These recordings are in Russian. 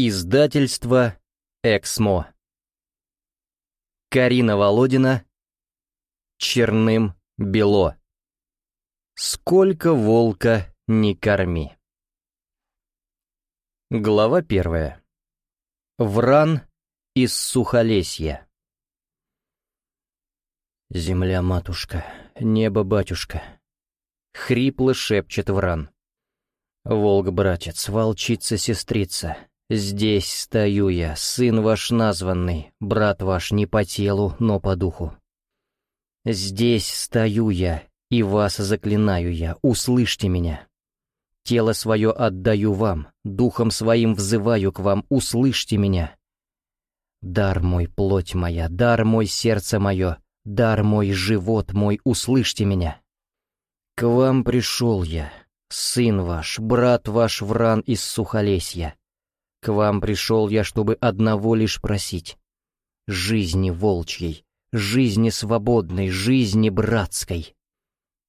Издательство «Эксмо». Карина Володина. Черным бело. Сколько волка не корми. Глава первая. Вран из Сухолесья. «Земля-матушка, небо-батюшка», — хрипло шепчет Вран. «Волк-братец, волчица-сестрица, здесь стою я, сын ваш названный, брат ваш не по телу, но по духу. Здесь стою я, и вас заклинаю я, услышьте меня. Тело свое отдаю вам, духом своим взываю к вам, услышьте меня. Дар мой, плоть моя, дар мой, сердце мое, дар мой, живот мой, услышьте меня. К вам пришел я, сын ваш, брат ваш Вран из Сухолесья. К вам пришел я, чтобы одного лишь просить. Жизни волчьей, жизни свободной, жизни братской.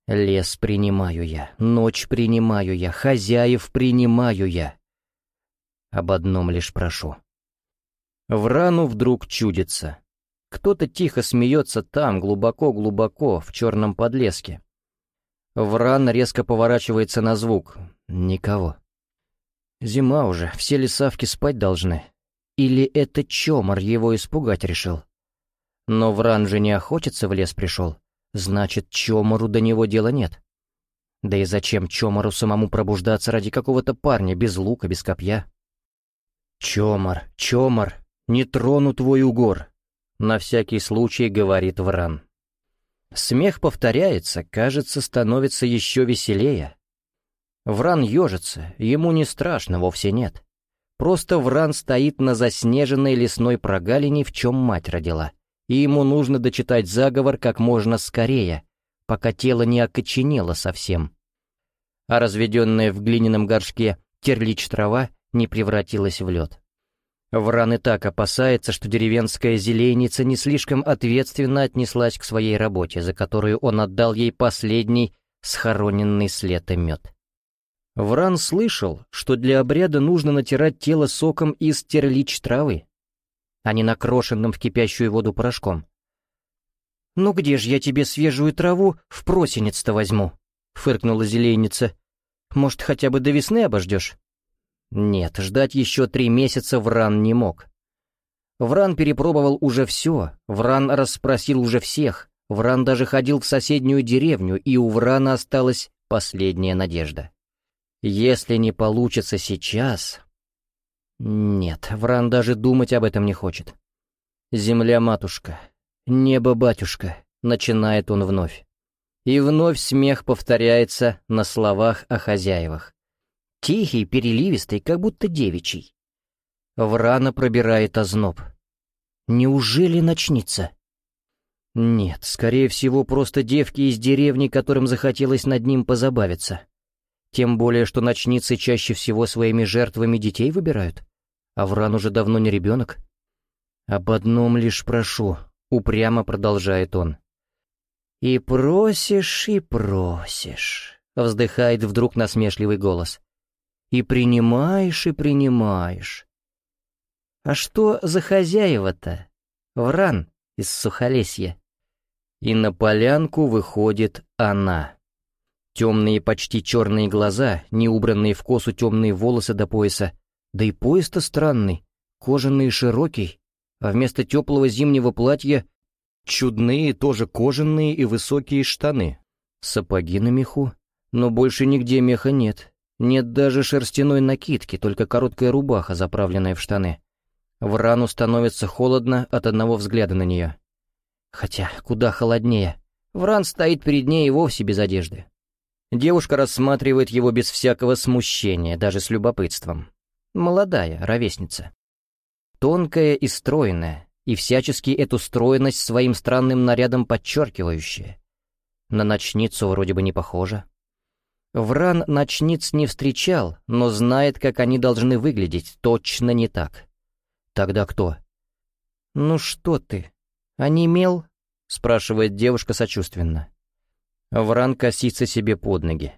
Лес принимаю я, ночь принимаю я, хозяев принимаю я. Об одном лишь прошу. В рану вдруг чудится. Кто-то тихо смеется там, глубоко-глубоко, в черном подлеске. Вран резко поворачивается на звук. Никого. Зима уже, все лесавки спать должны. Или это Чомор его испугать решил? Но Вран же не охотиться в лес пришел. Значит, Чомору до него дела нет. Да и зачем Чомору самому пробуждаться ради какого-то парня без лука, без копья? «Чомор, Чомор, не трону твой угор», — на всякий случай говорит Вран. Смех повторяется, кажется, становится еще веселее. Вран ежится, ему не страшно, вовсе нет. Просто Вран стоит на заснеженной лесной прогалине, в чем мать родила и ему нужно дочитать заговор как можно скорее, пока тело не окоченело совсем. А разведенная в глиняном горшке терлич трава не превратилась в лед. Вран и так опасается, что деревенская зеленица не слишком ответственно отнеслась к своей работе, за которую он отдал ей последний схороненный с лета мед. Вран слышал, что для обряда нужно натирать тело соком из терлич травы, а не накрошенным в кипящую воду порошком. «Ну где же я тебе свежую траву в просенец-то возьму?» — фыркнула зеленица. «Может, хотя бы до весны обождешь?» Нет, ждать еще три месяца Вран не мог. Вран перепробовал уже все, Вран расспросил уже всех, Вран даже ходил в соседнюю деревню, и у Врана осталась последняя надежда. Если не получится сейчас, нет, Вран даже думать об этом не хочет. «Земля-матушка, небо-батюшка», — начинает он вновь. И вновь смех повторяется на словах о хозяевах. Тихий, переливистый, как будто девичий. Врана пробирает озноб. Неужели начнется? Нет, скорее всего, просто девки из деревни, которым захотелось над ним позабавиться. Тем более, что ночницы чаще всего своими жертвами детей выбирают. Авран уже давно не ребенок. «Об одном лишь прошу», — упрямо продолжает он. «И просишь, и просишь», — вздыхает вдруг насмешливый голос. «И принимаешь, и принимаешь». «А что за хозяева-то? Вран из Сухолесья». И на полянку выходит она. Темные, почти черные глаза, неубранные в косу темные волосы до пояса, да и пояс-то странный, кожаный и широкий, а вместо теплого зимнего платья чудные, тоже кожаные и высокие штаны. Сапоги на меху, но больше нигде меха нет. Нет даже шерстяной накидки, только короткая рубаха, заправленная в штаны. В рану становится холодно от одного взгляда на нее. Хотя, куда холоднее. Вран стоит перед ней и вовсе без одежды. Девушка рассматривает его без всякого смущения, даже с любопытством. Молодая, ровесница. Тонкая и стройная, и всячески эту стройность своим странным нарядом подчеркивающая. На ночницу вроде бы не похожа. Вран ночниц не встречал, но знает, как они должны выглядеть, точно не так. Тогда кто? «Ну что ты, онемел?» — спрашивает девушка сочувственно. Вран косится себе под ноги.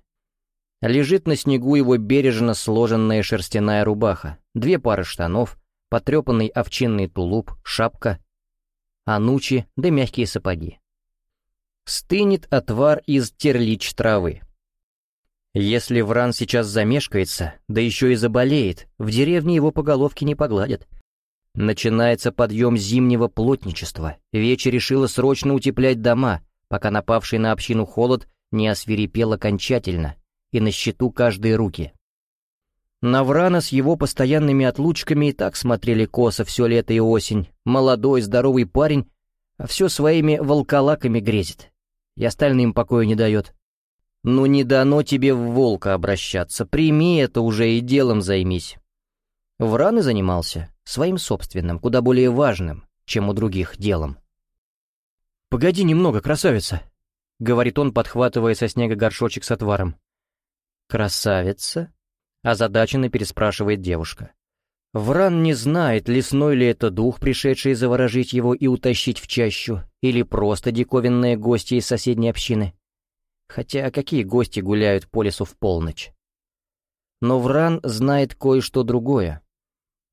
Лежит на снегу его бережно сложенная шерстяная рубаха, две пары штанов, потрепанный овчинный тулуп, шапка, анучи да мягкие сапоги. Стынет отвар из терлич травы. Если Вран сейчас замешкается, да еще и заболеет, в деревне его по головке не погладят. Начинается подъем зимнего плотничества. Вечер решила срочно утеплять дома, пока напавший на общину холод не освирепел окончательно, и на счету каждые руки. На Врана с его постоянными отлучками и так смотрели косо все лето и осень. Молодой, здоровый парень, а все своими волколаками грезит. И остальным покоя не дает. Ну не дано тебе в волка обращаться, прими это уже и делом займись. Вран занимался своим собственным, куда более важным, чем у других делом. «Погоди немного, красавица», — говорит он, подхватывая со снега горшочек с отваром. «Красавица?» — озадаченно переспрашивает девушка. Вран не знает, лесной ли это дух, пришедший заворожить его и утащить в чащу, или просто диковинные гости из соседней общины. Хотя какие гости гуляют по лесу в полночь? Но Вран знает кое-что другое.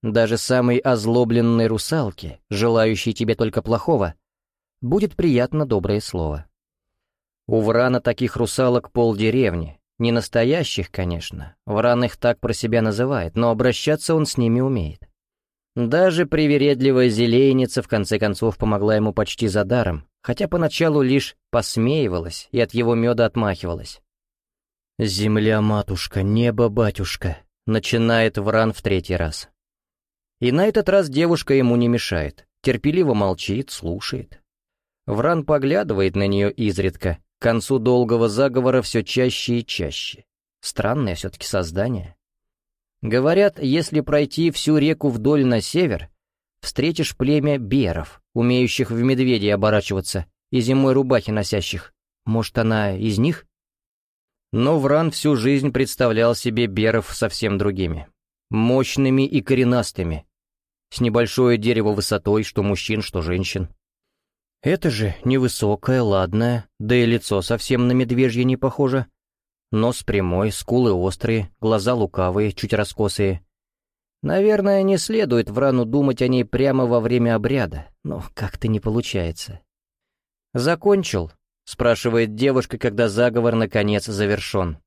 Даже самой озлобленной русалке, желающей тебе только плохого, будет приятно доброе слово. У Врана таких русалок полдеревни, не настоящих, конечно, Вран их так про себя называет, но обращаться он с ними умеет. Даже привередливая зелейница в конце концов помогла ему почти за даром, хотя поначалу лишь посмеивалась и от его меда отмахивалась. «Земля-матушка, небо-батюшка», — начинает Вран в третий раз. И на этот раз девушка ему не мешает, терпеливо молчит, слушает. Вран поглядывает на нее изредка, к концу долгого заговора все чаще и чаще. Странное все-таки создание. Говорят, если пройти всю реку вдоль на север, встретишь племя беров, умеющих в медведей оборачиваться и зимой рубахи носящих. Может, она из них? Но Вран всю жизнь представлял себе беров совсем другими. Мощными и коренастыми. С небольшое дерево высотой, что мужчин, что женщин. Это же невысокое, ладное, да и лицо совсем на медвежье не похоже. Нос прямой, скулы острые, глаза лукавые, чуть раскосые. Наверное, не следует Врану думать о ней прямо во время обряда, но как-то не получается. «Закончил?» — спрашивает девушка, когда заговор наконец завершен.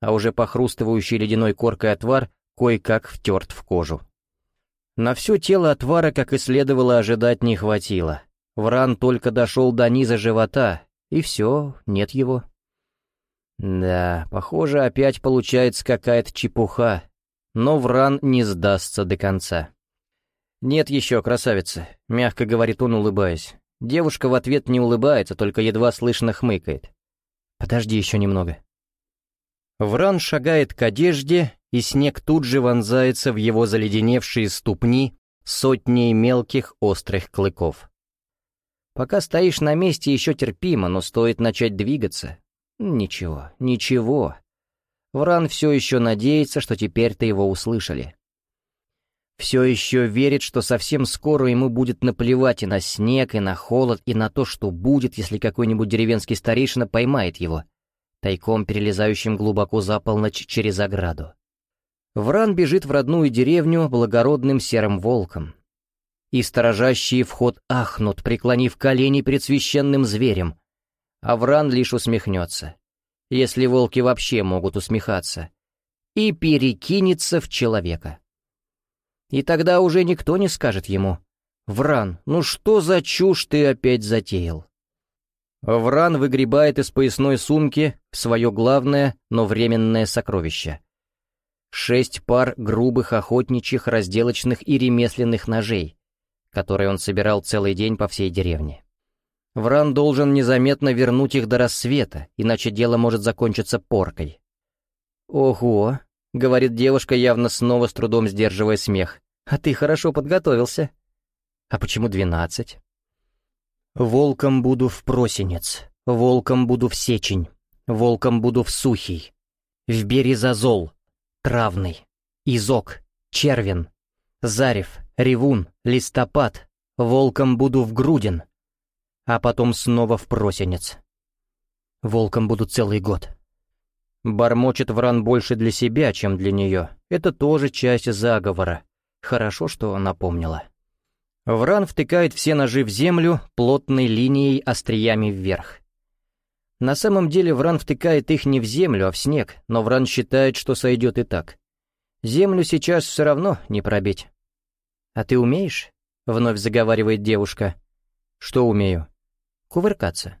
А уже похрустывающий ледяной коркой отвар кое-как втерт в кожу. На все тело отвара, как и следовало ожидать, не хватило. Вран только дошел до низа живота, и все, нет его. Да, похоже, опять получается какая-то чепуха, но Вран не сдастся до конца. «Нет еще, красавица», — мягко говорит он, улыбаясь. Девушка в ответ не улыбается, только едва слышно хмыкает. «Подожди еще немного». Вран шагает к одежде, и снег тут же вонзается в его заледеневшие ступни сотней мелких острых клыков. Пока стоишь на месте, еще терпимо, но стоит начать двигаться. Ничего, ничего. Вран все еще надеется, что теперь-то его услышали. Все еще верит, что совсем скоро ему будет наплевать и на снег, и на холод, и на то, что будет, если какой-нибудь деревенский старейшина поймает его, тайком перелезающим глубоко за полночь через ограду. Вран бежит в родную деревню благородным серым волком. И сторожащие вход ахнут, преклонив колени перед священным зверем. А Вран лишь усмехнется если волки вообще могут усмехаться, и перекинется в человека. И тогда уже никто не скажет ему «Вран, ну что за чушь ты опять затеял?» Вран выгребает из поясной сумки свое главное, но временное сокровище. Шесть пар грубых охотничьих, разделочных и ремесленных ножей, которые он собирал целый день по всей деревне. Вран должен незаметно вернуть их до рассвета, иначе дело может закончиться поркой. «Ого», — говорит девушка, явно снова с трудом сдерживая смех, — «а ты хорошо подготовился». «А почему двенадцать?» «Волком буду в просенец, волком буду в сечень, волком буду в сухий, в березозол, травный, изок, червен, зарев, ревун, листопад, волком буду в грудин, а потом снова в просенец. Волком буду целый год. Бормочет Вран больше для себя, чем для нее. Это тоже часть заговора. Хорошо, что напомнила. Вран втыкает все ножи в землю плотной линией остриями вверх. На самом деле Вран втыкает их не в землю, а в снег, но Вран считает, что сойдет и так. Землю сейчас все равно не пробить. «А ты умеешь?» — вновь заговаривает девушка. «Что умею?» «Кувыркаться».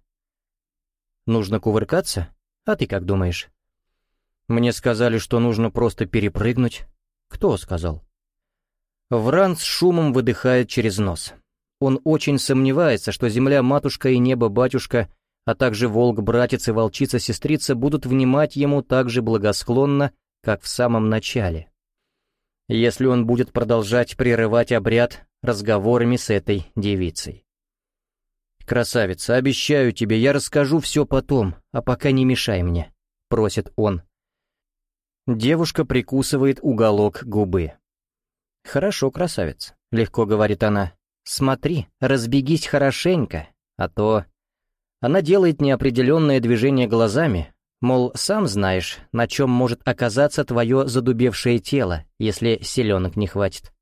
«Нужно кувыркаться? А ты как думаешь?» «Мне сказали, что нужно просто перепрыгнуть». «Кто сказал?» Вран с шумом выдыхает через нос. Он очень сомневается, что земля-матушка и небо-батюшка, а также волк-братец и волчица-сестрица будут внимать ему так же благосклонно, как в самом начале. Если он будет продолжать прерывать обряд разговорами с этой девицей. «Красавица, обещаю тебе, я расскажу все потом, а пока не мешай мне», — просит он. Девушка прикусывает уголок губы. «Хорошо, красавец», — легко говорит она. «Смотри, разбегись хорошенько, а то...» Она делает неопределенное движение глазами, мол, сам знаешь, на чем может оказаться твое задубевшее тело, если селенок не хватит.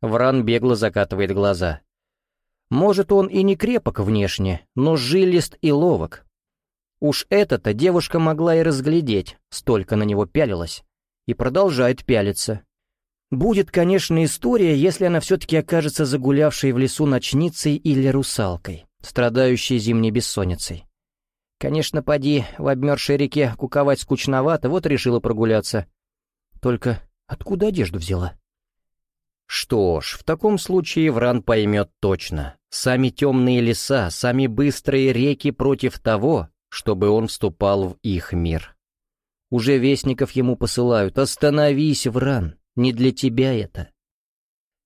Вран бегло закатывает глаза. Может, он и не крепок внешне, но жилист и ловок. Уж это-то девушка могла и разглядеть, столько на него пялилась. И продолжает пялиться, Будет, конечно, история, если она все-таки окажется загулявшей в лесу ночницей или русалкой, страдающей зимней бессонницей. Конечно, поди, в обмерзшей реке куковать скучновато, вот решила прогуляться. Только откуда одежду взяла? Что ж, в таком случае Вран поймет точно. Сами темные леса, сами быстрые реки против того, чтобы он вступал в их мир. Уже вестников ему посылают. «Остановись, Вран! Не для тебя это.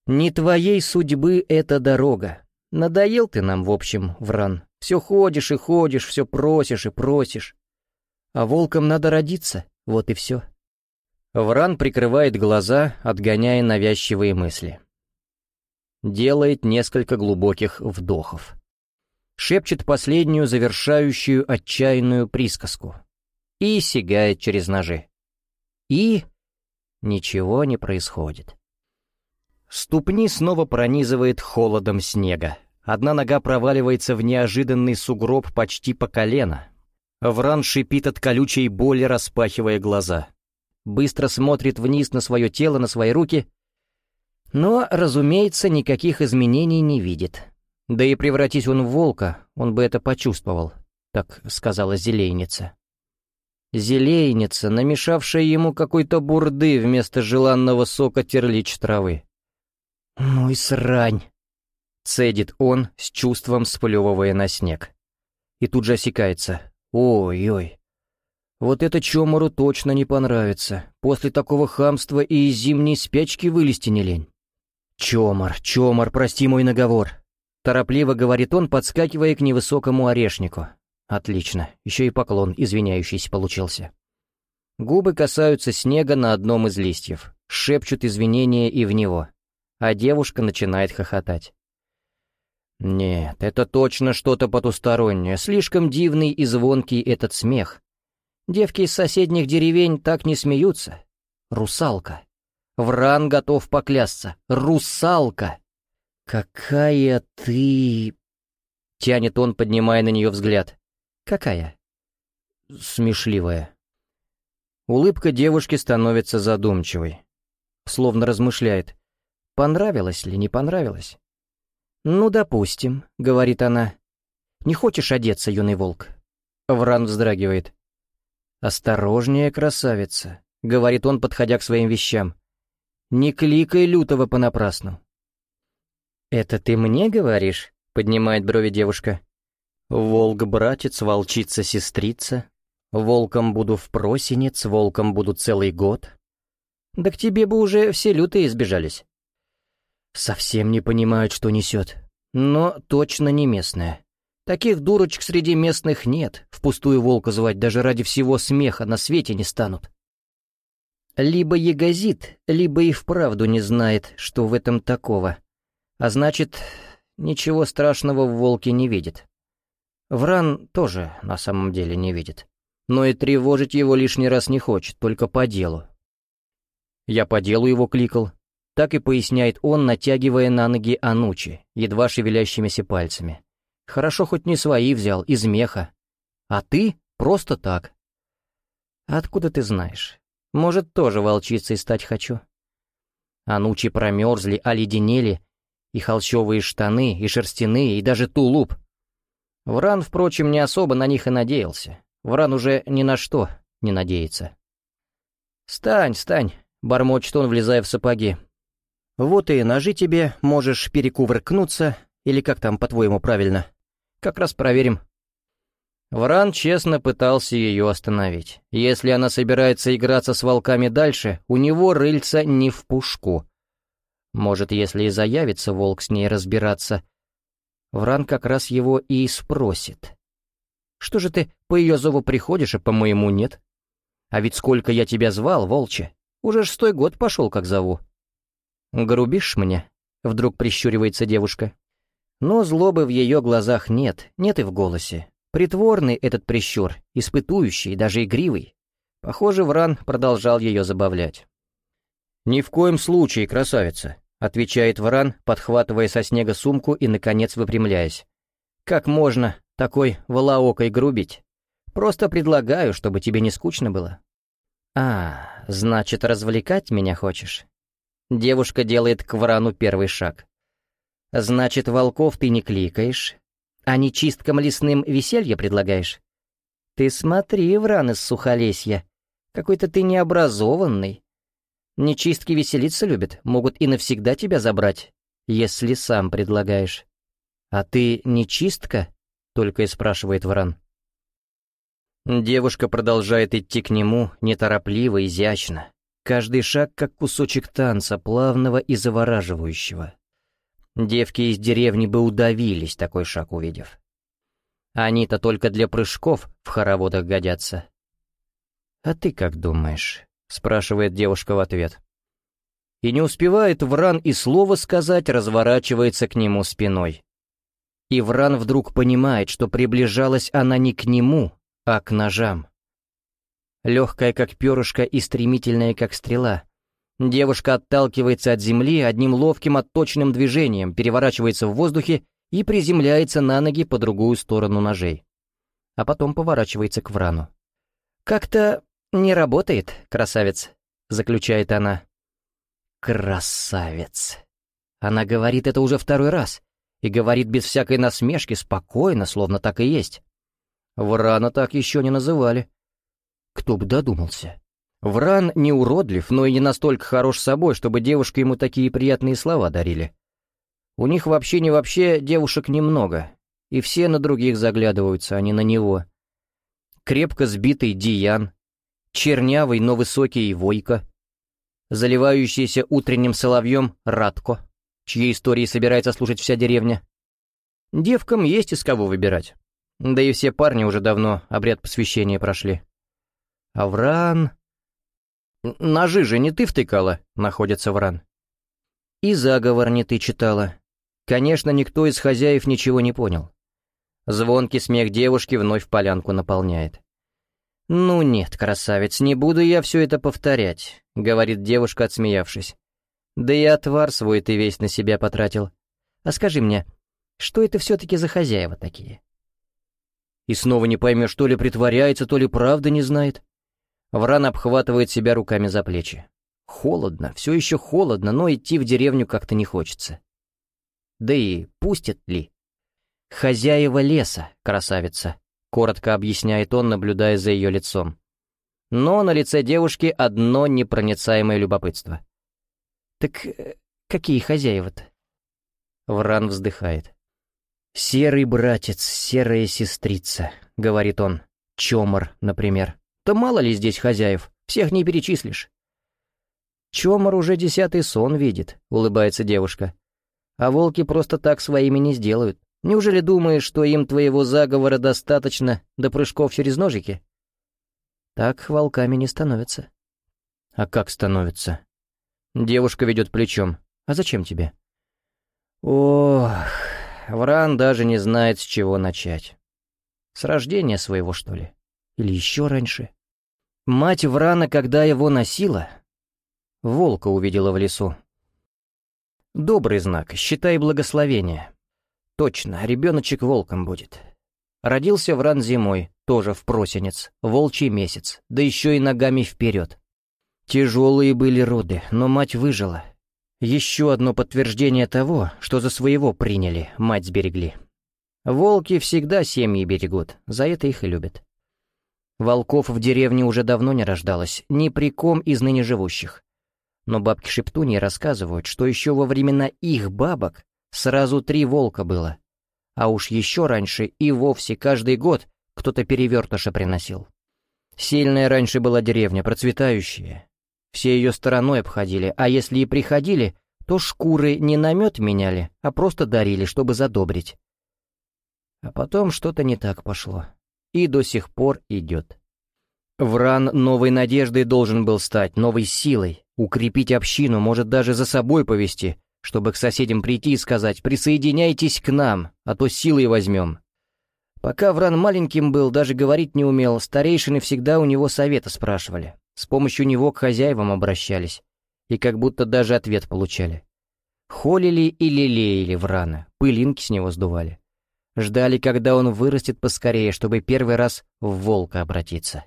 Не твоей судьбы эта дорога. Надоел ты нам, в общем, Вран. Все ходишь и ходишь, все просишь и просишь. А волкам надо родиться, вот и все. Вран прикрывает глаза, отгоняя навязчивые мысли. Делает несколько глубоких вдохов. Шепчет последнюю завершающую отчаянную присказку. И сигает через ножи. И Ничего не происходит. Ступни снова пронизывает холодом снега. Одна нога проваливается в неожиданный сугроб почти по колено. Вран шипит от колючей боли, распахивая глаза. Быстро смотрит вниз на свое тело, на свои руки. Но, разумеется, никаких изменений не видит. Да и превратись он в волка, он бы это почувствовал, так сказала зелейница. Зелейница, намешавшая ему какой-то бурды вместо желанного сока терлич травы. «Ну и срань!» — цедит он, с чувством сплевывая на снег. И тут же осекается. «Ой-ой, вот это Чомору точно не понравится. После такого хамства и из зимней спячки вылезти не лень». «Чомор, Чомор, прости мой наговор», — торопливо говорит он, подскакивая к невысокому орешнику. Отлично, еще и поклон извиняющийся получился. Губы касаются снега на одном из листьев, шепчут извинения и в него, а девушка начинает хохотать. Нет, это точно что-то потустороннее, слишком дивный и звонкий этот смех. Девки из соседних деревень так не смеются. Русалка. Вран готов поклясться. Русалка! Какая ты... Тянет он, поднимая на нее взгляд. «Какая?» «Смешливая». Улыбка девушки становится задумчивой. Словно размышляет, понравилось ли, не понравилось. «Ну, допустим», — говорит она. «Не хочешь одеться, юный волк?» Вран вздрагивает. «Осторожнее, красавица», — говорит он, подходя к своим вещам. «Не кликай лютого понапрасну». «Это ты мне говоришь?» — поднимает брови девушка. Волк-братец, волчица-сестрица. Волком буду в просенец, волком буду целый год. Да к тебе бы уже все лютые избежались. Совсем не понимают, что несет. Но точно не местная. Таких дурочек среди местных нет, впустую волка звать даже ради всего смеха на свете не станут. Либо ягозит, либо и вправду не знает, что в этом такого. А значит, ничего страшного в волке не видит. Вран тоже на самом деле не видит. но и тревожить его лишний раз не хочет, только по делу. Я по делу его кликал, так и поясняет он, натягивая на ноги Анучи, едва шевелящимися пальцами. Хорошо хоть не свои взял, из меха. А ты просто так. Откуда ты знаешь? Может, тоже волчицей стать хочу? Анучи промерзли, оледенели, и холщовые штаны, и шерстяные, и даже тулуп. Вран, впрочем, не особо на них и надеялся. Вран уже ни на что не надеется. «Стань, стань!» — бормочет он, влезая в сапоги. «Вот и ножи тебе, можешь перекувыркнуться, или как там, по-твоему, правильно. Как раз проверим». Вран честно пытался ее остановить. Если она собирается играться с волками дальше, у него рыльца не в пушку. Может, если и заявится волк с ней разбираться, Вран как раз его и спросит. Что же ты по ее зову приходишь, а по моему нет? А ведь сколько я тебя звал, волче, уже шестой год пошел, как зову. Грубишь мне? Вдруг прищуривается девушка. Но злобы в ее глазах нет, нет и в голосе. Притворный этот прищур, испытующий, даже игривый. Похоже, Вран продолжал ее забавлять. «Ни в коем случае, красавица», — отвечает Вран, подхватывая со снега сумку и, наконец, выпрямляясь. «Как можно такой волоокой грубить. Просто предлагаю, чтобы тебе не скучно было». «А, значит, развлекать меня хочешь?» Девушка делает к врану первый шаг. «Значит, волков ты не кликаешь, а не чисткам лесным веселье предлагаешь? Ты смотри, вран из сухолесья, какой-то ты необразованный. Нечистки веселиться любят, могут и навсегда тебя забрать, если сам предлагаешь. А ты нечистка?» только и спрашивает Вран. Девушка продолжает идти к нему неторопливо, изящно. Каждый шаг как кусочек танца, плавного и завораживающего. Девки из деревни бы удавились, такой шаг увидев. Они-то только для прыжков в хороводах годятся. «А ты как думаешь?» — спрашивает девушка в ответ. И не успевает Вран и слова сказать, разворачивается к нему спиной. И Вран вдруг понимает, что приближалась она не к нему, а к ножам. Легкая, как перышко, и стремительная, как стрела. Девушка отталкивается от земли одним ловким отточенным движением, переворачивается в воздухе и приземляется на ноги по другую сторону ножей. А потом поворачивается к Врану. «Как-то не работает, красавец», — заключает она. «Красавец». Она говорит это уже второй раз и говорит без всякой насмешки, спокойно, словно так и есть. Врана так еще не называли. Кто бы додумался. Вран не уродлив, но и не настолько хорош собой, чтобы девушка ему такие приятные слова дарили. У них вообще не вообще девушек немного, и все на других заглядываются, а не на него. Крепко сбитый Диан, чернявый, но высокий Войко, заливающийся утренним соловьем Радко чьи истории собирается слушать вся деревня. Девкам есть из кого выбирать. Да и все парни уже давно обряд посвящения прошли. Авран... Ножи же не ты втыкала, находится Вран. И заговор не ты читала. Конечно, никто из хозяев ничего не понял. Звонкий смех девушки вновь полянку наполняет. «Ну нет, красавец, не буду я все это повторять», — говорит девушка, отсмеявшись. Да и отвар свой ты весь на себя потратил. А скажи мне, что это все-таки за хозяева такие? И снова не поймешь, то ли притворяется, то ли правда не знает. Вран обхватывает себя руками за плечи. Холодно, все еще холодно, но идти в деревню как-то не хочется. Да и пустят ли? «Хозяева леса, красавица», — коротко объясняет он, наблюдая за ее лицом. Но на лице девушки одно непроницаемое любопытство. «Так э, какие хозяева-то?» Вран вздыхает. «Серый братец, серая сестрица», — говорит он. «Чомор, например. Да мало ли здесь хозяев, всех не перечислишь». «Чомор уже десятый сон видит», — улыбается девушка. «А волки просто так своими не сделают. Неужели думаешь, что им твоего заговора достаточно до прыжков через ножики?» «Так волками не становятся». «А как становятся?» Девушка ведет плечом. «А зачем тебе?» Ох, Вран даже не знает, с чего начать. С рождения своего, что ли? Или еще раньше. Мать Врана, когда его носила, волка увидела в лесу. Добрый знак, считай благословение. Точно, ребеночек волком будет. Родился Вран зимой, тоже в просенец, волчий месяц, да еще и ногами вперед. Тяжелые были роды, но мать выжила. Еще одно подтверждение того, что за своего приняли, мать сберегли. Волки всегда семьи берегут, за это их и любят. Волков в деревне уже давно не рождалось, ни при ком из ныне живущих. Но бабки Шептуньи рассказывают, что еще во времена их бабок сразу три волка было. А уж еще раньше и вовсе каждый год кто-то перевертыша приносил. Сильная раньше была деревня, процветающая. Все ее стороной обходили, а если и приходили, то шкуры не на мед меняли, а просто дарили, чтобы задобрить. А потом что-то не так пошло. И до сих пор идет. Вран новой надеждой должен был стать, новой силой, укрепить общину, может даже за собой повести, чтобы к соседям прийти и сказать «присоединяйтесь к нам, а то силой возьмем». Пока Вран маленьким был, даже говорить не умел, старейшины всегда у него совета спрашивали. С помощью него к хозяевам обращались, и как будто даже ответ получали. Холили и лелеяли Врана, пылинки с него сдували. Ждали, когда он вырастет поскорее, чтобы первый раз в волка обратиться.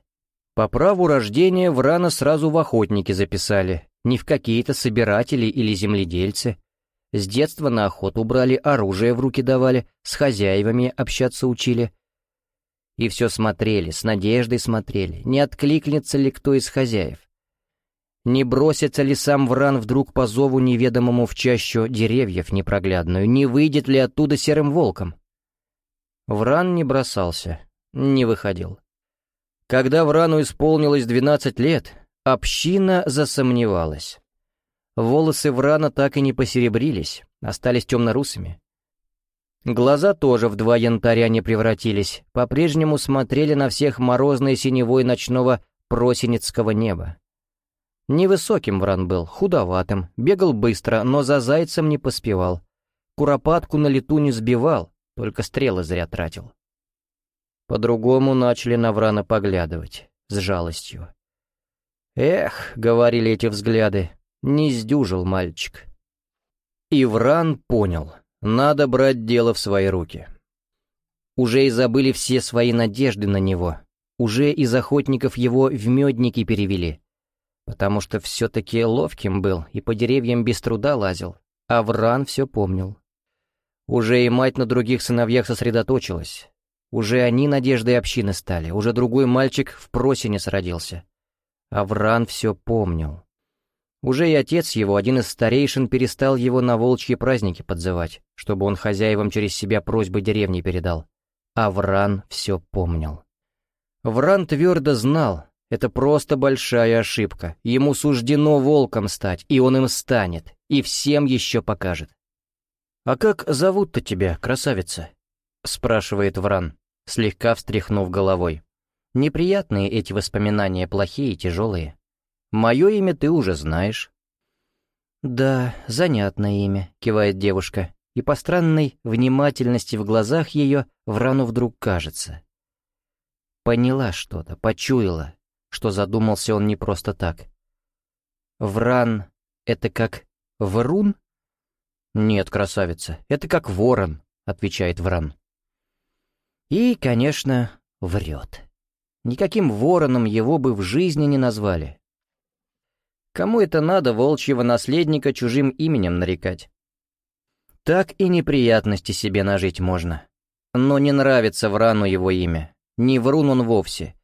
По праву рождения Врана сразу в охотники записали, не в какие-то собиратели или земледельцы. С детства на охоту брали, оружие в руки давали, с хозяевами общаться учили. И все смотрели, с надеждой смотрели, не откликнется ли кто из хозяев. Не бросится ли сам Вран вдруг по зову неведомому в чащу деревьев непроглядную, не выйдет ли оттуда серым волком? Вран не бросался, не выходил. Когда Врану исполнилось двенадцать лет, община засомневалась. Волосы Врана так и не посеребрились, остались темно-русыми. Глаза тоже в два янтаря не превратились, по-прежнему смотрели на всех морозной синевой ночного просенецкого неба. Невысоким Вран был, худоватым, бегал быстро, но за зайцем не поспевал. Куропатку на лету не сбивал, только стрелы зря тратил. По-другому начали на Врана поглядывать, с жалостью. «Эх», — говорили эти взгляды, — «не сдюжил мальчик». И Вран понял, надо брать дело в свои руки. Уже и забыли все свои надежды на него, уже из охотников его в медники перевели, потому что все-таки ловким был и по деревьям без труда лазил, а Вран все помнил. Уже и мать на других сыновьях сосредоточилась, уже они надеждой общины стали, уже другой мальчик в просине сродился. Авран все помнил. Уже и отец его, один из старейшин, перестал его на волчьи праздники подзывать, чтобы он хозяевам через себя просьбы деревни передал. Авран все помнил. Вран твердо знал, это просто большая ошибка. Ему суждено волком стать, и он им станет, и всем еще покажет. «А как зовут-то тебя, красавица?» — спрашивает Вран слегка встряхнув головой. Неприятные эти воспоминания, плохие и тяжелые. Мое имя ты уже знаешь. «Да, занятное имя», — кивает девушка, и по странной внимательности в глазах ее Врану вдруг кажется. Поняла что-то, почуяла, что задумался он не просто так. Вран — это как врун? «Нет, красавица, это как ворон», — отвечает Вран. И, конечно, врет. Никаким вороном его бы в жизни не назвали. Кому это надо волчьего наследника чужим именем нарекать? Так и неприятности себе нажить можно. Но не нравится Врану его имя. Не врун он вовсе.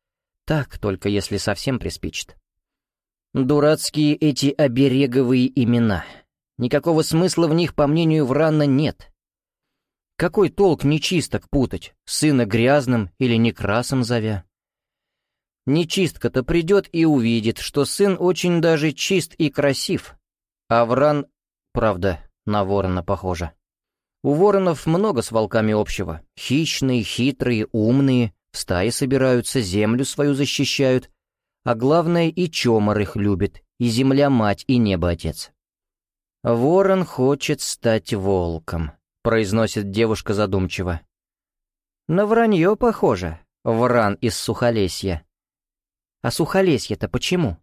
Так, только если совсем приспичит. Дурацкие эти обереговые имена. Никакого смысла в них, по мнению Врана, нет. Какой толк нечисток путать, сына грязным или некрасом зовя? Нечистка-то придет и увидит, что сын очень даже чист и красив. А Вран, правда, на ворона похожа. У воронов много с волками общего. Хищные, хитрые, умные, в стаи собираются, землю свою защищают. А главное, и чомор их любит, и земля мать, и небо отец. Ворон хочет стать волком. — произносит девушка задумчиво. «На вранье похоже. Вран из Сухолесья. А Сухолесье-то почему?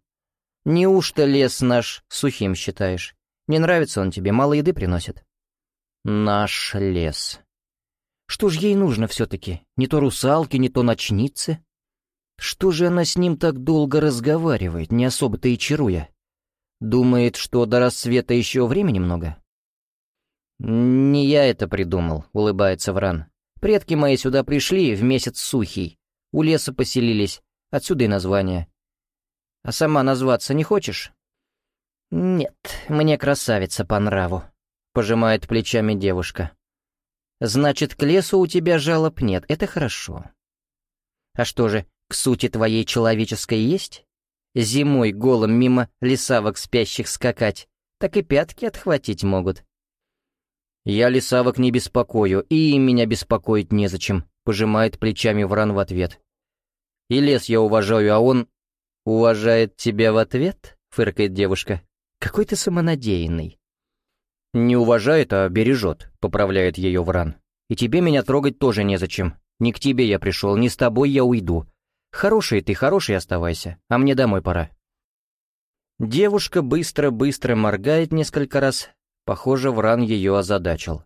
Неужто лес наш сухим считаешь? Не нравится он тебе, мало еды приносит? Наш лес. Что ж ей нужно все-таки? Не то русалки, не то ночницы? Что же она с ним так долго разговаривает, не особо-то и чаруя? Думает, что до рассвета еще времени много? «Не я это придумал», — улыбается Вран. «Предки мои сюда пришли в месяц сухий. У леса поселились. Отсюда и название. А сама назваться не хочешь?» «Нет, мне красавица по нраву», — пожимает плечами девушка. «Значит, к лесу у тебя жалоб нет, это хорошо. А что же, к сути твоей человеческой есть? Зимой голым мимо лесавок спящих скакать, так и пятки отхватить могут». «Я лесавок не беспокою, и им меня беспокоить незачем», — пожимает плечами Вран в ответ. «И лес я уважаю, а он...» «Уважает тебя в ответ?» — фыркает девушка. «Какой ты самонадеянный». «Не уважает, а бережет», — поправляет ее Вран. «И тебе меня трогать тоже незачем. Не к тебе я пришел, не с тобой я уйду. Хороший ты, хороший оставайся, а мне домой пора». Девушка быстро-быстро моргает несколько раз. Похоже, Вран ее озадачил.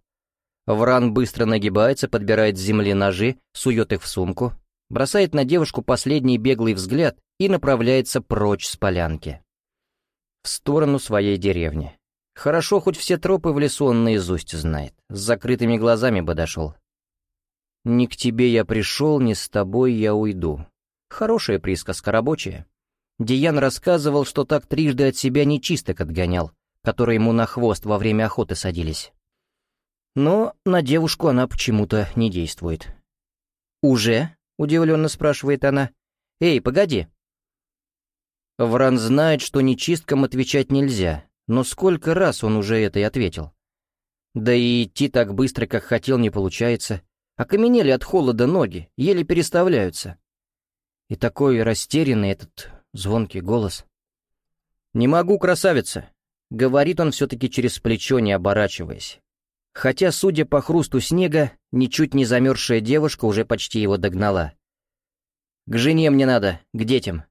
Вран быстро нагибается, подбирает с земли ножи, сует их в сумку, бросает на девушку последний беглый взгляд и направляется прочь с полянки. В сторону своей деревни. Хорошо, хоть все тропы в лесу он наизусть знает. С закрытыми глазами бы дошел. «Не к тебе я пришел, не с тобой я уйду». Хорошая присказка, рабочая. Диан рассказывал, что так трижды от себя нечисток отгонял, которые ему на хвост во время охоты садились. Но на девушку она почему-то не действует. «Уже?» — удивленно спрашивает она. «Эй, погоди!» Вран знает, что нечисткам отвечать нельзя, но сколько раз он уже это и ответил. Да и идти так быстро, как хотел, не получается. Окаменели от холода ноги, еле переставляются. И такой растерянный этот звонкий голос. «Не могу, красавица!» — говорит он все-таки через плечо, не оборачиваясь. Хотя, судя по хрусту снега, ничуть не замерзшая девушка уже почти его догнала. «К жене мне надо, к детям».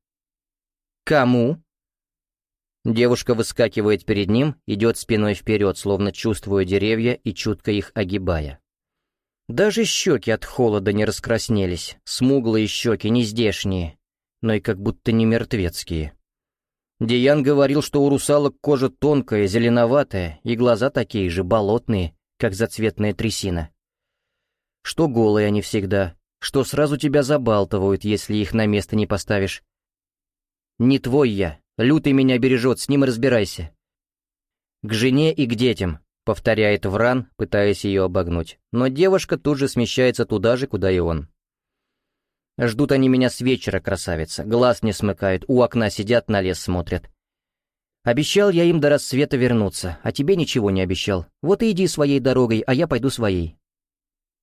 «Кому?» Девушка выскакивает перед ним, идет спиной вперед, словно чувствуя деревья и чутко их огибая. Даже щеки от холода не раскраснелись, смуглые щеки, не здешние, но и как будто не мертвецкие. Диан говорил, что у русалок кожа тонкая, зеленоватая, и глаза такие же, болотные, как зацветная трясина. Что голые они всегда, что сразу тебя забалтывают, если их на место не поставишь. Не твой я, Лютый меня бережет, с ним разбирайся. К жене и к детям, повторяет Вран, пытаясь ее обогнуть. Но девушка тут же смещается туда же, куда и он. Ждут они меня с вечера, красавица, глаз не смыкают, у окна сидят, на лес смотрят. Обещал я им до рассвета вернуться, а тебе ничего не обещал. Вот и иди своей дорогой, а я пойду своей.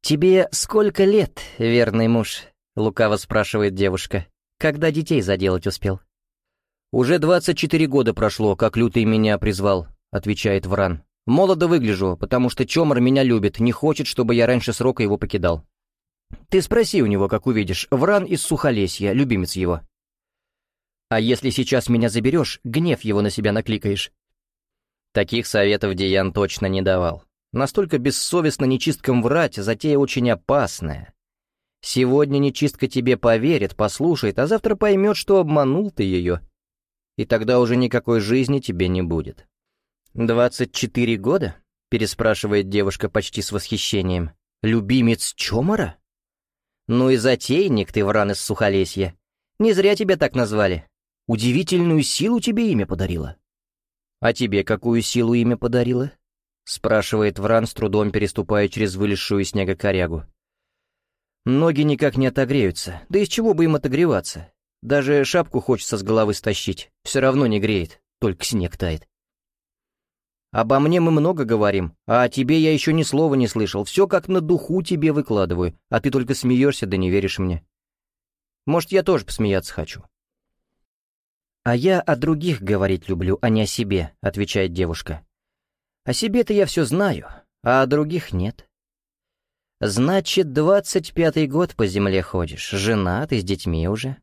«Тебе сколько лет, верный муж?» — лукаво спрашивает девушка. «Когда детей заделать успел?» «Уже двадцать четыре года прошло, как Лютый меня призвал», — отвечает Вран. «Молодо выгляжу, потому что Чомар меня любит, не хочет, чтобы я раньше срока его покидал». «Ты спроси у него, как увидишь. Вран из Сухолесья, любимец его». «А если сейчас меня заберешь, гнев его на себя накликаешь». Таких советов Диан точно не давал. Настолько бессовестно нечисткам врать, затея очень опасная. Сегодня нечистка тебе поверит, послушает, а завтра поймет, что обманул ты ее и тогда уже никакой жизни тебе не будет. «Двадцать четыре года?» — переспрашивает девушка почти с восхищением. «Любимец Чомора?» «Ну и затейник ты, Вран из Сухолесья. Не зря тебя так назвали. Удивительную силу тебе имя подарила». «А тебе какую силу имя подарила?» — спрашивает Вран, с трудом переступая через вылезшую из снега корягу. «Ноги никак не отогреются. Да из чего бы им отогреваться? Даже шапку хочется с головы стащить, все равно не греет, только снег тает. Обо мне мы много говорим, а о тебе я еще ни слова не слышал, все как на духу тебе выкладываю, а ты только смеешься да не веришь мне. Может, я тоже посмеяться хочу. «А я о других говорить люблю, а не о себе», — отвечает девушка. «О себе-то я все знаю, а о других нет. Значит, двадцать пятый год по земле ходишь, женат и с детьми уже.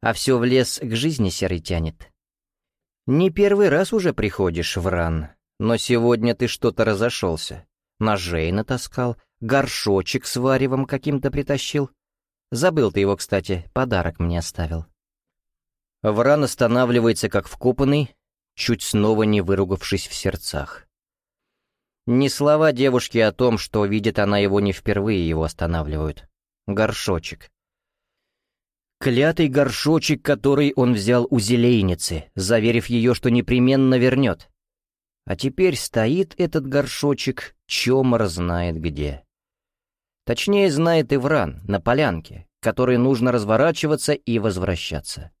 А все в лес к жизни серый тянет. Не первый раз уже приходишь в ран, но сегодня ты что-то разошелся. Ножей натаскал, горшочек с варевом каким-то притащил. Забыл ты его, кстати, подарок мне оставил. Вран останавливается как вкопанный, чуть снова не выругавшись в сердцах. Ни слова девушки о том, что видит она его не впервые, его останавливают. Горшочек. Клятый горшочек, который он взял у зелейницы, заверив ее, что непременно вернет. А теперь стоит этот горшочек, чемор знает где. Точнее, знает Ивран, на полянке, которой нужно разворачиваться и возвращаться.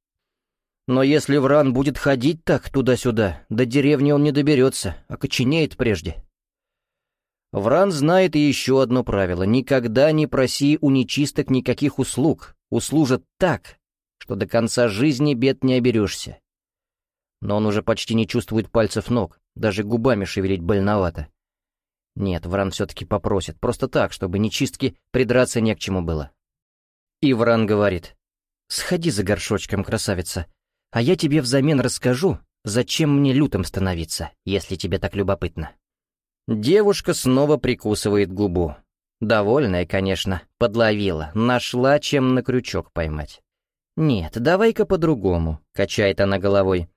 Но если Вран будет ходить так туда-сюда, до деревни он не доберется, а коченеет прежде. Вран знает и еще одно правило — никогда не проси у нечисток никаких услуг, услужат так, что до конца жизни бед не оберешься. Но он уже почти не чувствует пальцев ног, даже губами шевелить больновато. Нет, Вран все-таки попросит, просто так, чтобы нечистки придраться не к чему было. И Вран говорит, «Сходи за горшочком, красавица, а я тебе взамен расскажу, зачем мне лютым становиться, если тебе так любопытно». Девушка снова прикусывает губу. Довольная, конечно, подловила, нашла, чем на крючок поймать. «Нет, давай-ка по-другому», — качает она головой.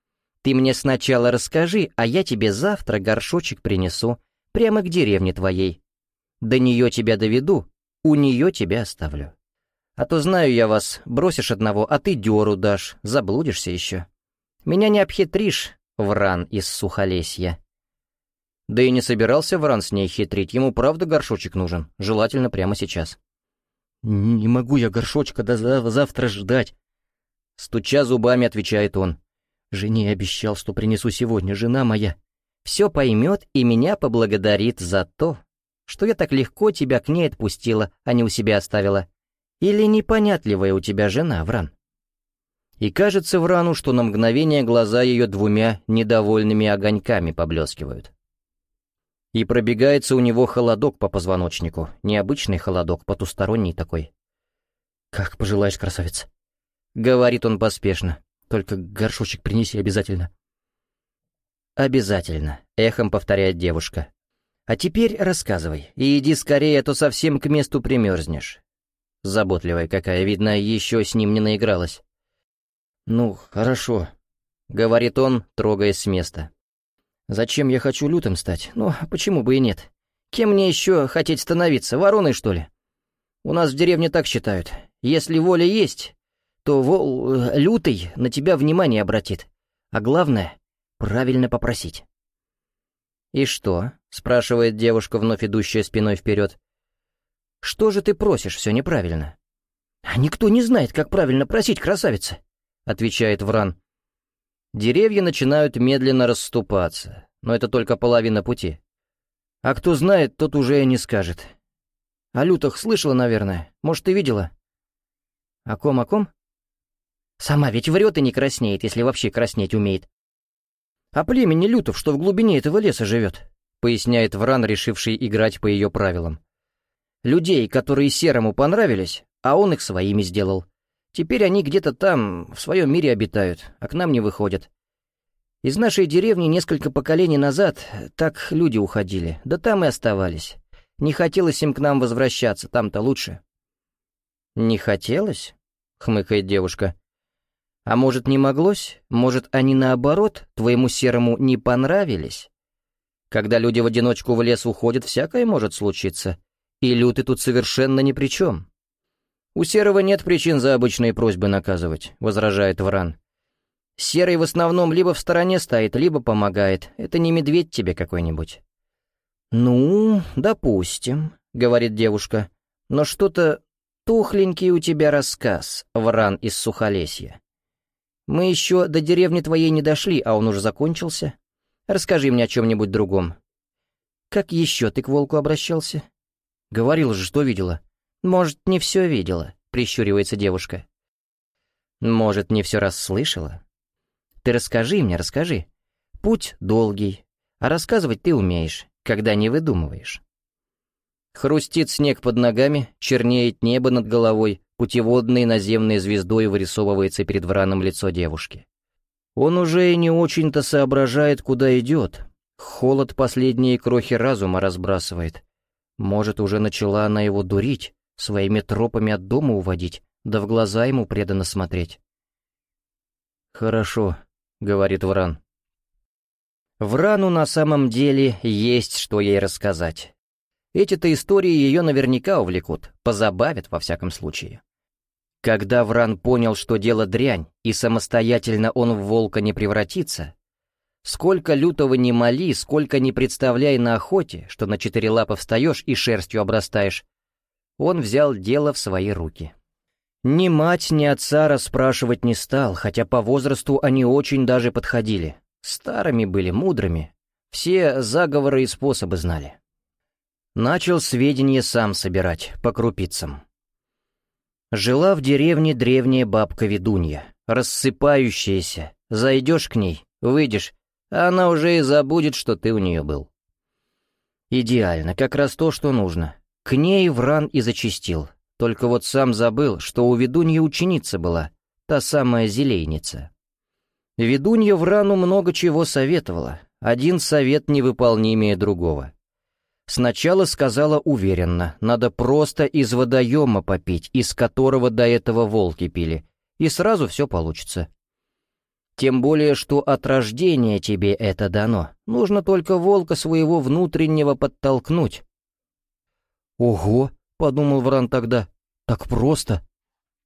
Ты мне сначала расскажи, а я тебе завтра горшочек принесу, прямо к деревне твоей. До нее тебя доведу, у нее тебя оставлю. А то знаю я вас, бросишь одного, а ты дёру дашь, заблудишься еще. Меня не обхитришь, вран из сухолесья. Да и не собирался Вран с ней хитрить, ему правда горшочек нужен, желательно прямо сейчас. «Не могу я горшочка до завтра ждать», — стуча зубами, отвечает он. Жене обещал, что принесу сегодня, жена моя. Все поймет и меня поблагодарит за то, что я так легко тебя к ней отпустила, а не у себя оставила. Или непонятливая у тебя жена, Вран?» И кажется Врану, что на мгновение глаза ее двумя недовольными огоньками поблескивают. И пробегается у него холодок по позвоночнику, необычный холодок, потусторонний такой. «Как пожелаешь, красавица», — говорит он поспешно. Только горшочек принеси обязательно». «Обязательно», — эхом повторяет девушка. «А теперь рассказывай, и иди скорее, а то совсем к месту примерзнешь». Заботливая какая, видно, еще с ним не наигралась. «Ну, хорошо», — говорит он, трогаясь с места. «Зачем я хочу лютым стать? Ну, почему бы и нет? Кем мне еще хотеть становиться, вороной, что ли? У нас в деревне так считают. Если воля есть, то вол... Э, лютый на тебя внимание обратит. А главное — правильно попросить. «И что?» — спрашивает девушка, вновь идущая спиной вперед. «Что же ты просишь все неправильно?» «А никто не знает, как правильно просить, красавица», — отвечает Вран. Деревья начинают медленно расступаться, но это только половина пути. А кто знает, тот уже и не скажет. О лютах слышала, наверное. Может, ты видела? О ком, о ком? Сама ведь врет и не краснеет, если вообще краснеть умеет. А племени лютов, что в глубине этого леса живет, поясняет Вран, решивший играть по ее правилам. Людей, которые Серому понравились, а он их своими сделал. Теперь они где-то там, в своем мире обитают, а к нам не выходят. Из нашей деревни несколько поколений назад так люди уходили, да там и оставались. Не хотелось им к нам возвращаться, там-то лучше. «Не хотелось?» — хмыкает девушка. А может, не моглось? Может, они наоборот, твоему серому не понравились? Когда люди в одиночку в лес уходят, всякое может случиться. И лютый тут совершенно ни при чем. У серого нет причин за обычные просьбы наказывать, возражает Вран. Серый в основном либо в стороне стоит, либо помогает. Это не медведь тебе какой-нибудь. «Ну, допустим», — говорит девушка. «Но что-то тухленький у тебя рассказ, Вран из Сухолесья. Мы еще до деревни твоей не дошли, а он уже закончился. Расскажи мне о чем-нибудь другом. Как еще ты к волку обращался? Говорил же, что видела. Может, не все видела, прищуривается девушка. Может, не все расслышала? Ты расскажи мне, расскажи. Путь долгий, а рассказывать ты умеешь, когда не выдумываешь. Хрустит снег под ногами, чернеет небо над головой, путеводной наземной звездой вырисовывается перед Враном лицо девушки. Он уже и не очень-то соображает, куда идет. Холод последние крохи разума разбрасывает. Может, уже начала она его дурить, своими тропами от дома уводить, да в глаза ему преданно смотреть. «Хорошо», — говорит Вран. Врану на самом деле есть что ей рассказать. Эти-то истории ее наверняка увлекут, позабавят во всяком случае. Когда Вран понял, что дело дрянь, и самостоятельно он в волка не превратится, сколько лютого не моли, сколько не представляй на охоте, что на четыре лапы встаешь и шерстью обрастаешь, он взял дело в свои руки. Ни мать, ни отца расспрашивать не стал, хотя по возрасту они очень даже подходили. Старыми были, мудрыми. Все заговоры и способы знали. Начал сведения сам собирать, по крупицам. Жила в деревне древняя бабка-ведунья, рассыпающаяся. Зайдешь к ней, выйдешь, а она уже и забудет, что ты у нее был. Идеально, как раз то, что нужно. К ней Вран и зачистил. Только вот сам забыл, что у ведуньи ученица была, та самая зелейница. Ведунья Врану много чего советовала, один совет невыполнимее другого. Сначала сказала уверенно, надо просто из водоема попить, из которого до этого волки пили, и сразу все получится. Тем более, что от рождения тебе это дано, нужно только волка своего внутреннего подтолкнуть. «Ого!» — подумал Вран тогда, — «так просто!»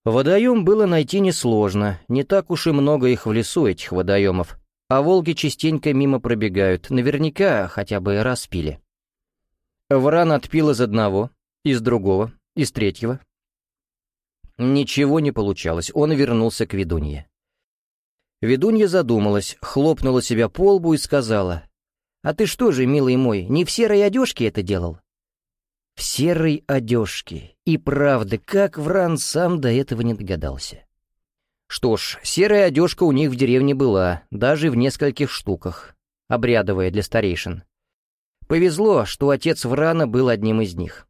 Водоем было найти несложно, не так уж и много их в лесу, этих водоемов, а волки частенько мимо пробегают, наверняка хотя бы раз пили. Вран отпил из одного, из другого, из третьего. Ничего не получалось, он вернулся к ведунье. Ведунья задумалась, хлопнула себя по лбу и сказала, «А ты что же, милый мой, не в серой одежке это делал?» В серой одежке. И правда, как Вран сам до этого не догадался. Что ж, серая одежка у них в деревне была, даже в нескольких штуках, обрядовая для старейшин. Повезло, что отец Врана был одним из них.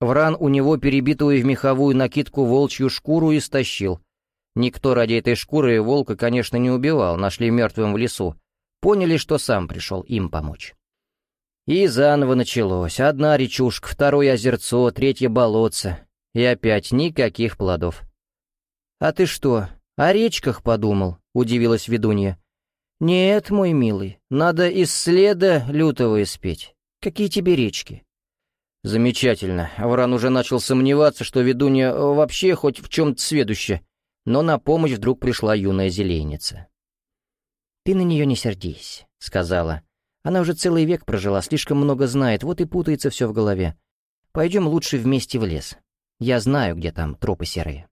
Вран у него перебитую в меховую накидку волчью шкуру и стащил. Никто ради этой шкуры волка, конечно, не убивал, нашли мертвым в лесу. Поняли, что сам пришел им помочь. И заново началось. Одна речушка, второе озерцо, третье болотце. И опять никаких плодов. «А ты что, о речках подумал?» — удивилась ведунья. «Нет, мой милый, надо из следа лютого испеть. Какие тебе речки?» Замечательно. Авран уже начал сомневаться, что ведунья вообще хоть в чем-то сведуща, но на помощь вдруг пришла юная зеленица. «Ты на нее не сердись», — сказала. «Она уже целый век прожила, слишком много знает, вот и путается все в голове. Пойдем лучше вместе в лес. Я знаю, где там тропы серые».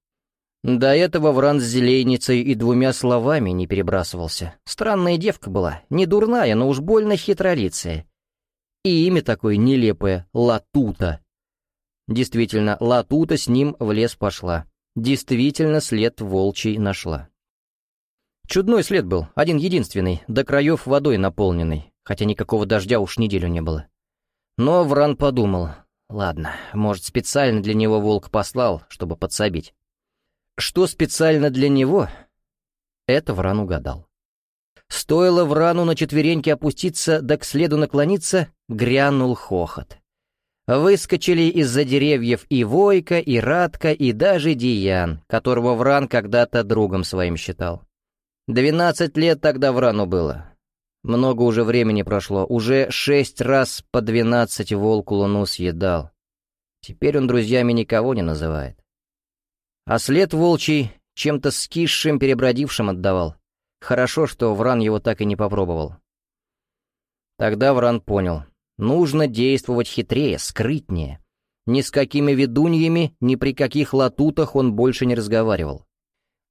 До этого Вран с зеленицей и двумя словами не перебрасывался. Странная девка была, не дурная, но уж больно хитролицая. И имя такое нелепое — Латута. Действительно, Латута с ним в лес пошла. Действительно, след волчий нашла. Чудной след был, один-единственный, до краев водой наполненный, хотя никакого дождя уж неделю не было. Но Вран подумал, ладно, может, специально для него волк послал, чтобы подсобить. Что специально для него? Это Вран угадал. Стоило Врану на четвереньки опуститься, да к следу наклониться, грянул хохот. Выскочили из-за деревьев и Войка, и Радка, и даже Диян, которого Вран когда-то другом своим считал. Двенадцать лет тогда Врану было. Много уже времени прошло, уже шесть раз по двенадцать волку луну съедал. Теперь он друзьями никого не называет. А след волчий чем-то скисшим, перебродившим отдавал. Хорошо, что Вран его так и не попробовал. Тогда Вран понял. Нужно действовать хитрее, скрытнее. Ни с какими ведуньями, ни при каких латутах он больше не разговаривал.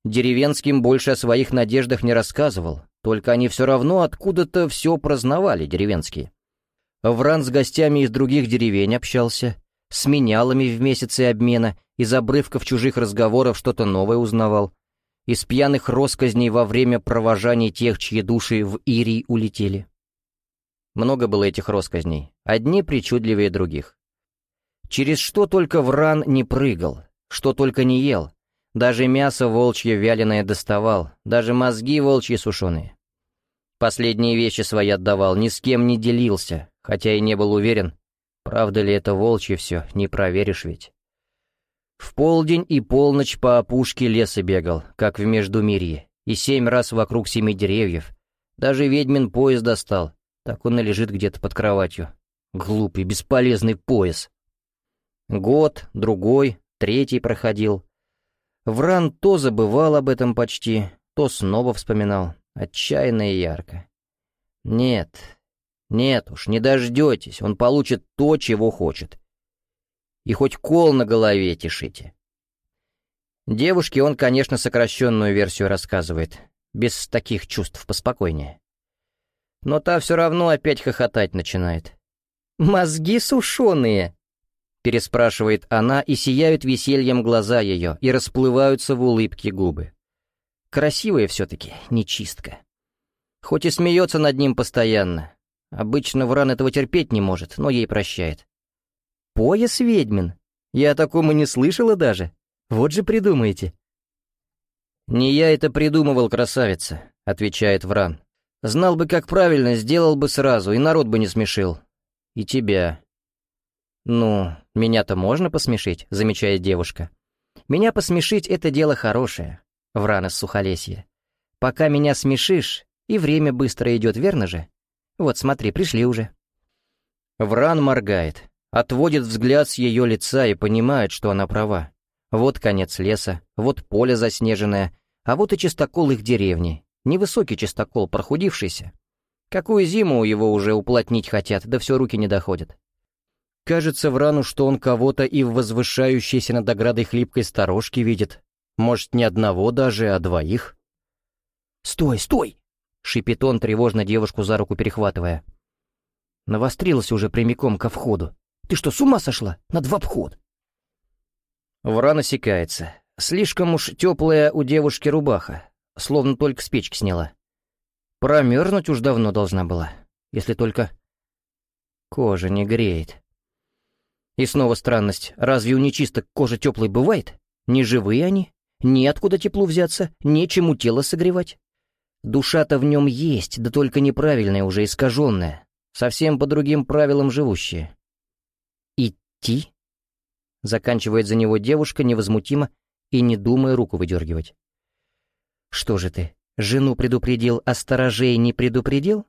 Деревенским больше о своих надеждах не рассказывал, только они все равно откуда-то все прознавали, деревенские. Вран с гостями из других деревень общался, с менялами в месяцы обмена, из обрывков чужих разговоров что-то новое узнавал, из пьяных росказней во время провожания тех, чьи души в Ирий улетели. Много было этих росказней, одни причудливее других. Через что только Вран не прыгал, что только не ел. Даже мясо волчье вяленое доставал, даже мозги волчьи сушеные. Последние вещи свои отдавал, ни с кем не делился, хотя и не был уверен, правда ли это волчье все, не проверишь ведь. В полдень и полночь по опушке леса бегал, как в Междумирье, и семь раз вокруг семи деревьев. Даже ведьмин пояс достал, так он и лежит где-то под кроватью. Глупый, бесполезный пояс. Год, другой, третий проходил. Вран то забывал об этом почти, то снова вспоминал, отчаянно и ярко. Нет, нет уж, не дождетесь, он получит то, чего хочет. И хоть кол на голове тишите. Девушке он, конечно, сокращенную версию рассказывает, без таких чувств поспокойнее. Но та все равно опять хохотать начинает. «Мозги сушеные!» Переспрашивает она, и сияют весельем глаза ее, и расплываются в улыбке губы. Красивая все-таки, нечистка. Хоть и смеется над ним постоянно. Обычно Вран этого терпеть не может, но ей прощает. «Пояс ведьмин? Я о таком и не слышала даже. Вот же придумаете». «Не я это придумывал, красавица», — отвечает Вран. «Знал бы, как правильно, сделал бы сразу, и народ бы не смешил. И тебя. «Ну, меня-то можно посмешить», — замечает девушка. «Меня посмешить — это дело хорошее», — Вран из Сухолесья. «Пока меня смешишь, и время быстро идет, верно же? Вот смотри, пришли уже». Вран моргает, отводит взгляд с ее лица и понимает, что она права. Вот конец леса, вот поле заснеженное, а вот и чистокол их деревни. Невысокий чистокол, прохудившийся. Какую зиму его уже уплотнить хотят, да все руки не доходят. Кажется Врану, что он кого-то и в возвышающейся над оградой хлипкой сторожке видит. Может, не одного даже, а двоих. «Стой, стой!» — шипит он, тревожно девушку за руку перехватывая. Навострилась уже прямиком ко входу. «Ты что, с ума сошла? На два обход!» Вран осекается. Слишком уж теплая у девушки рубаха, словно только с печки сняла. Промерзнуть уж давно должна была, если только... Кожа не греет. И снова странность. Разве у нечисток кожа теплой бывает? Не живые они? Неоткуда теплу взяться, нечему тело согревать. Душа-то в нем есть, да только неправильная, уже искаженная, совсем по другим правилам живущая. «Идти?» — заканчивает за него девушка невозмутимо и не думая руку выдергивать. «Что же ты, жену предупредил, а сторожей не предупредил?»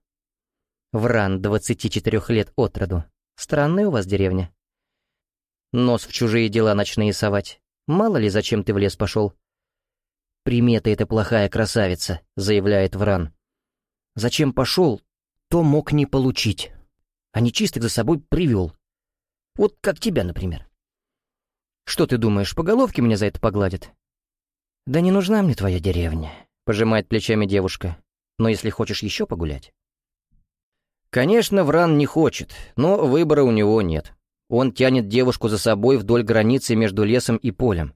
Вран, двадцати четырех лет от роду. Странная у вас деревня. Нос в чужие дела ночные совать. Мало ли, зачем ты в лес пошел. «Примета это плохая красавица», — заявляет Вран. «Зачем пошел, то мог не получить. А нечистых за собой привел. Вот как тебя, например. Что ты думаешь, по головке меня за это погладят?» «Да не нужна мне твоя деревня», — пожимает плечами девушка. «Но если хочешь еще погулять...» Конечно, Вран не хочет, но выбора у него нет. Он тянет девушку за собой вдоль границы между лесом и полем,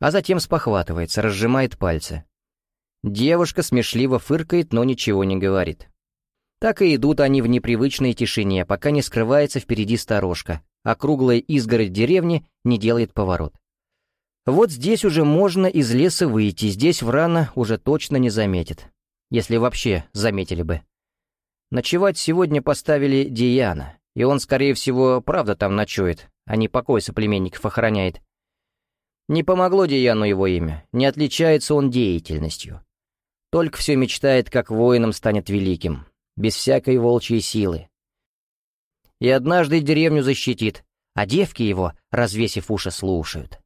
а затем спохватывается, разжимает пальцы. Девушка смешливо фыркает, но ничего не говорит. Так и идут они в непривычной тишине, пока не скрывается впереди сторожка, а круглая изгородь деревни не делает поворот. Вот здесь уже можно из леса выйти, здесь Врана уже точно не заметит. Если вообще заметили бы. Ночевать сегодня поставили Диана, и он, скорее всего, правда там ночует, а не покой соплеменников охраняет. Не помогло Деяну его имя, не отличается он деятельностью. Только все мечтает, как воином станет великим, без всякой волчьей силы. И однажды деревню защитит, а девки его, развесив уши, слушают.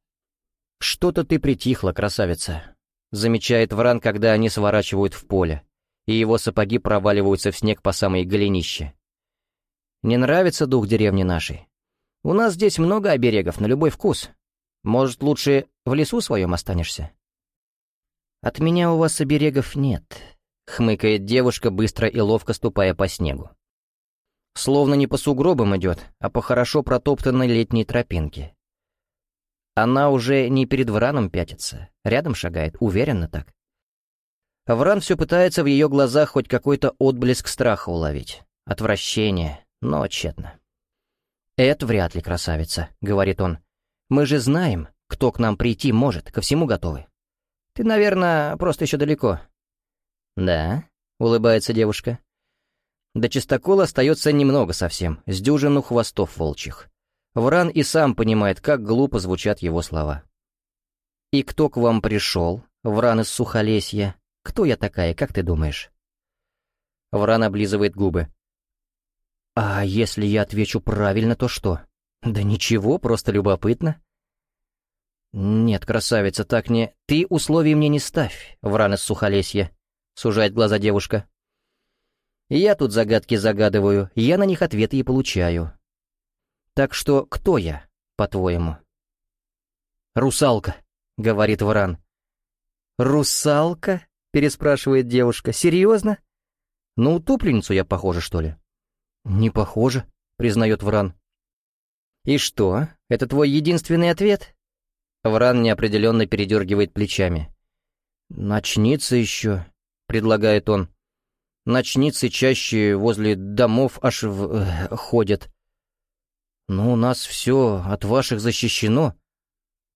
«Что-то ты притихла, красавица», — замечает Вран, когда они сворачивают в поле, и его сапоги проваливаются в снег по самой голенище. Не нравится дух деревни нашей? У нас здесь много оберегов на любой вкус. Может, лучше в лесу своем останешься?» «От меня у вас оберегов нет», — хмыкает девушка, быстро и ловко ступая по снегу. Словно не по сугробам идет, а по хорошо протоптанной летней тропинке. Она уже не перед Враном пятится, рядом шагает, уверенно так. Вран все пытается в ее глазах хоть какой-то отблеск страха уловить, отвращение, но тщетно. «Это вряд ли, красавица», — говорит он. «Мы же знаем, кто к нам прийти может, ко всему готовы. Ты, наверное, просто еще далеко». «Да», — улыбается девушка. До чистокола остается немного совсем, с дюжину хвостов волчьих. Вран и сам понимает, как глупо звучат его слова. «И кто к вам пришел, Вран из Сухолесья? Кто я такая, как ты думаешь?» Вран облизывает губы. «А если я отвечу правильно, то что? Да ничего, просто любопытно». «Нет, красавица, так не... Ты условий мне не ставь, Вран из Сухолесья», — сужает глаза девушка. «Я тут загадки загадываю, я на них ответы и получаю. Так что кто я, по-твоему?» «Русалка», — говорит Вран. «Русалка?» — переспрашивает девушка. «Серьезно? На утопленницу я похожа, что ли?» «Не похоже», — признает Вран. «И что, это твой единственный ответ?» Вран неопределенно передергивает плечами. «Ночницы еще», — предлагает он. «Ночницы чаще возле домов аж в... Э, ходят. Но у нас все от ваших защищено.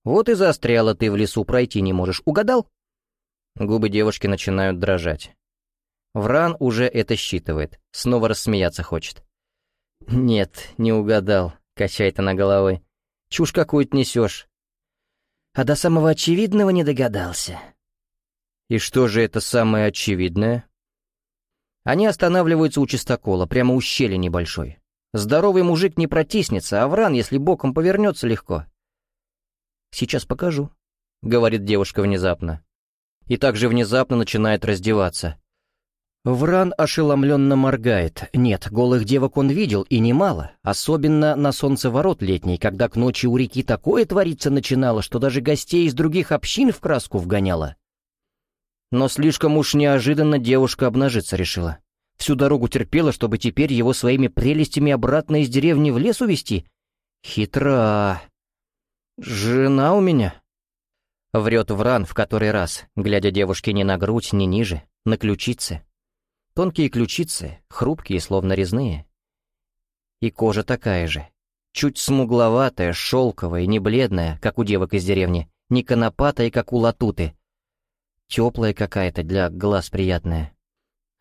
Вот и застряла ты в лесу, пройти не можешь. Угадал?» Губы девушки начинают дрожать. Вран уже это считывает, снова рассмеяться хочет. «Нет, не угадал», — качает она головой. «Чушь какую-то несешь а до самого очевидного не догадался. И что же это самое очевидное? Они останавливаются у чистокола, прямо у щели небольшой. Здоровый мужик не протиснется, а вран, если боком повернется, легко. «Сейчас покажу», — говорит девушка внезапно. И также внезапно начинает раздеваться. Вран ошеломленно моргает. Нет, голых девок он видел, и немало, особенно на солнцеворот летний, когда к ночи у реки такое твориться начинало, что даже гостей из других общин в краску вгоняло. Но слишком уж неожиданно девушка обнажиться решила. Всю дорогу терпела, чтобы теперь его своими прелестями обратно из деревни в лес увести. Хитра. Жена у меня. Врет Вран в который раз, глядя девушке не на грудь, ни ниже, на ключицы. Тонкие ключицы, хрупкие, словно резные. И кожа такая же. Чуть смугловатая, шелковая, не бледная, как у девок из деревни, не конопатая, как у латуты. Теплая какая-то, для глаз приятная.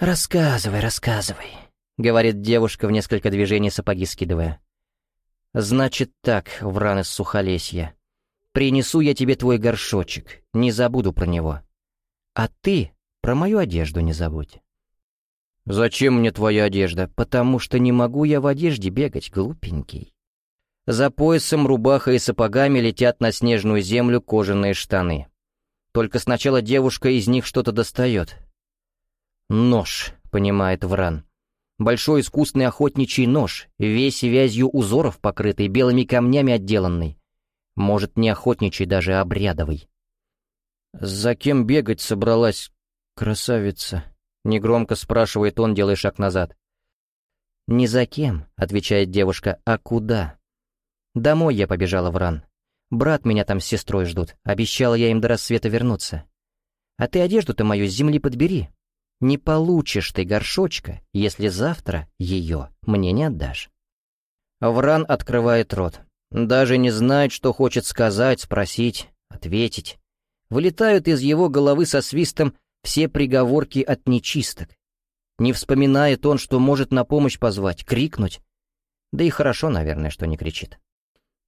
«Рассказывай, рассказывай», — говорит девушка в несколько движений сапоги скидывая. «Значит так, Вран из Сухолесья. Принесу я тебе твой горшочек, не забуду про него. А ты про мою одежду не забудь». «Зачем мне твоя одежда? Потому что не могу я в одежде бегать, глупенький». За поясом, рубахой и сапогами летят на снежную землю кожаные штаны. Только сначала девушка из них что-то достает. «Нож», — понимает Вран. Большой искусный охотничий нож, весь вязью узоров покрытый, белыми камнями отделанный. Может, не охотничий, даже обрядовый. «За кем бегать собралась, красавица?» Негромко спрашивает он, делая шаг назад. «Не за кем», — отвечает девушка, — «а куда?» «Домой я побежала в ран. Брат меня там с сестрой ждут. Обещала я им до рассвета вернуться. А ты одежду-то мою с земли подбери. Не получишь ты горшочка, если завтра ее мне не отдашь». Вран открывает рот. Даже не знает, что хочет сказать, спросить, ответить. Вылетают из его головы со свистом все приговорки от нечисток. Не вспоминает он, что может на помощь позвать, крикнуть. Да и хорошо, наверное, что не кричит.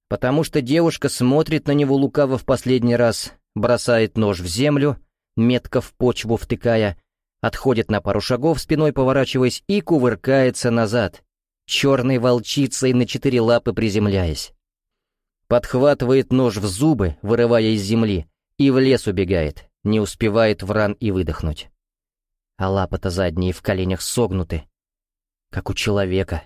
Потому что девушка смотрит на него лукаво в последний раз, бросает нож в землю, метко в почву втыкая, отходит на пару шагов, спиной поворачиваясь, и кувыркается назад, черной волчицей на четыре лапы приземляясь. Подхватывает нож в зубы, вырывая из земли, и в лес убегает, не успевает вран и выдохнуть. А лапы-то задние в коленях согнуты, как у человека.